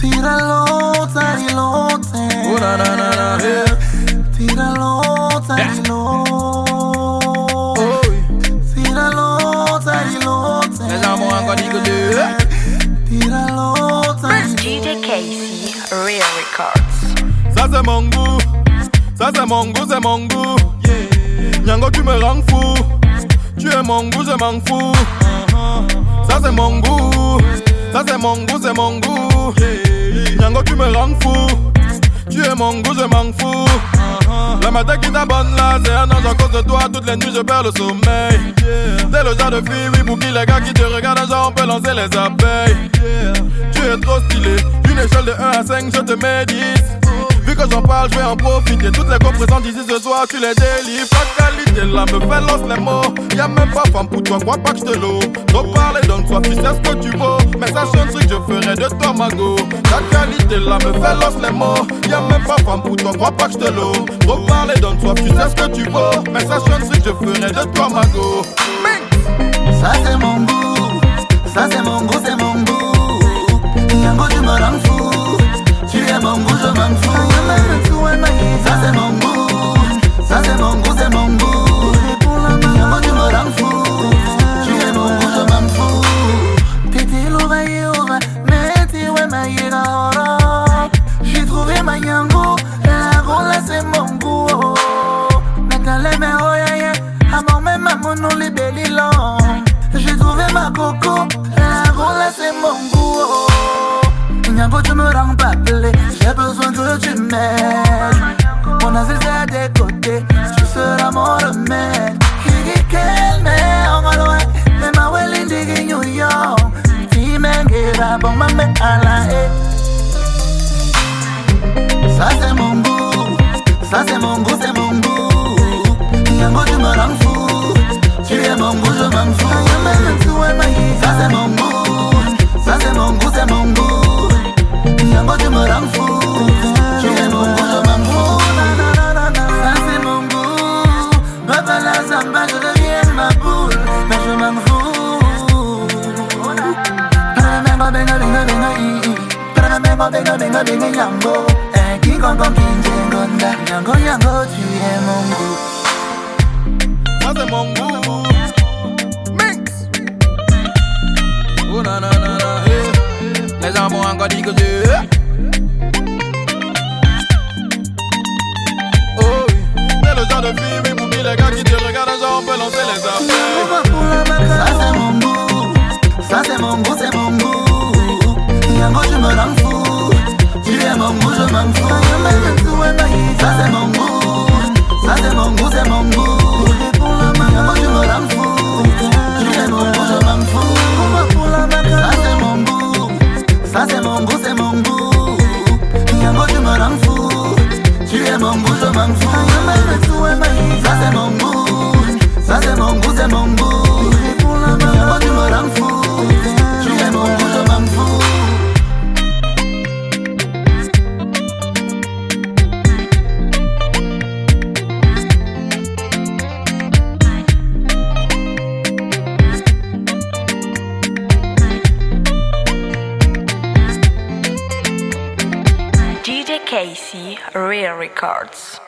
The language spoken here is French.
Tíralo, tarilote. Na na na na. Tíralo, tarilo. Oui. Tíralo, tarilote. Les amours encore dit que deux. Tíralo, tarilo. DJ Casey, Real Records. Ça c'est mon goût, ça c'est mon goût, c'est mon goût. Nyango tu me rends fou, tu es mon goût, je m'en fous. Ça c'est mon goût, ça c'est mon goût, c'est mon goût. Nyango tu me rends fou, tu es mon goût, je m'en fous. La matin qui t'abonne là, c'est un ange à cause de toi. Toutes les nuits je perds le sommeil. T'es le genre de fille, oui, pour qui les gars qui te regardent, genre on peut lancer les abeilles. Tu es trop stylé, une échelle de 1 à 5, je te mets 10. Vu que j'en parle, je vais en profiter. Toutes les go présentes ici ce soir, tu les délivres. Ta qualité là me fait lance les mots. Y'a même pas femme pour toi, crois pas que je te l'eau. Trop parler, donne-toi, tu sais ce que tu vaux. Mais sache un truc, je ferai de toi ma go. Ta qualité là me fait lance les mots. Y'a même pas femme pour toi, crois pas que je te l'eau. Trop parler, donne-toi, tu sais ce que tu vaux. Mais sache un truc, je ferai de toi ma go. Ça c'est mon goût, ça c'est mon goût, c'est mon goût. pour tu me rends pas J'ai besoin que tu m'aimes dinga dinga dinga dinga i i Kana memo dinga dinga dinga yango Eh ki kon kon kin jengonda Yango yango tuye mongu Maze mongu Mix Oh na na na na eh. Les amours encore dit que c'est Oh oui C'est le genre de film et pour les gars qui te regardent genre on peut lancer les armes es mon goût, je m'en fous. Ça c'est DJ Casey, Real Records.